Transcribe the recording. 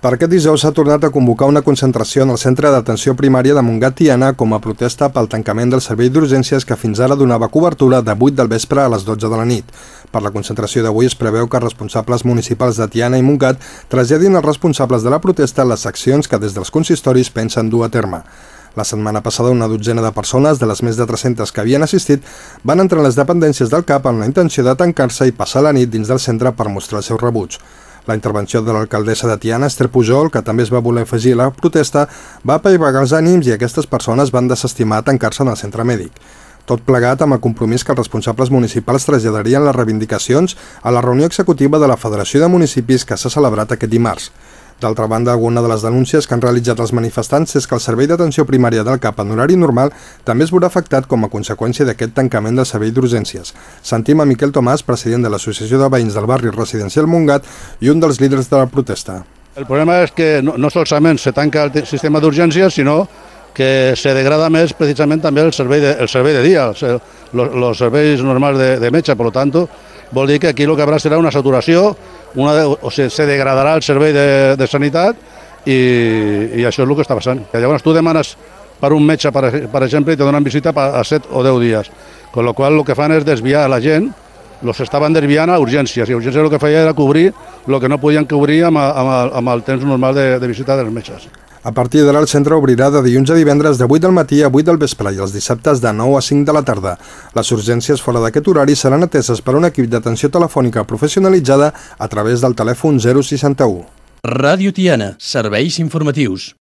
Per aquest dijous s'ha tornat a convocar una concentració en el Centre d'Atenció Primària de Montgat Tiana com a protesta pel tancament del servei d'urgències que fins ara donava cobertura de 8 del vespre a les 12 de la nit. Per la concentració d'avui es preveu que els responsables municipals de Tiana i Montgat traslladin als responsables de la protesta les accions que des dels consistoris pensen dur a terme. La setmana passada una dotzena de persones, de les més de 300 que havien assistit, van entrar en les dependències del CAP amb la intenció de tancar-se i passar la nit dins del centre per mostrar el seu rebuig. La intervenció de l'alcaldessa de Tiana, Esther Pujol, que també es va voler afegir a la protesta, va apaivagar els ànims i aquestes persones van desestimar tancar-se en el centre mèdic. Tot plegat amb el compromís que els responsables municipals traslladarien les reivindicacions a la reunió executiva de la Federació de Municipis que s'ha celebrat aquest dimarts. D'altra banda, alguna de les denúncies que han realitzat els manifestants és que el servei d'atenció primària del CAP en horari normal també es veurà afectat com a conseqüència d'aquest tancament del servei d'urgències. Sentim a Miquel Tomàs, president de l'Associació de Veïns del barri residencial Montgat i un dels líders de la protesta. El problema és que no, no solament se tanca el sistema d'urgències, sinó que se degrada més precisament també el servei de, el servei de dia, els, els serveis normals de, de metge, per tant, vol dir que aquí el que haurà serà una saturació, una de, o sigui, se degradarà el servei de, de sanitat i, i això és el que està passant. Llavors tu demanes per un metge, per, per exemple, i te donen visita a 7 o 10 dies, con lo qual el que fan és desviar la gent los estaven desviant a urgències, i urgències el que feia era cobrir el que no podien cobrir amb, amb, amb el temps normal de, de visita dels metges. A partir d'ara el centre obrirà de dilluns a divendres de 8 del matí a 8 del vespre i els dissabtes de 9 a 5 de la tarda. Les urgències fora d'aquest horari seran ateses per un equip d'atenció telefònica professionalitzada a través del telèfon 061. Ràdio Tiana, serveis informatius.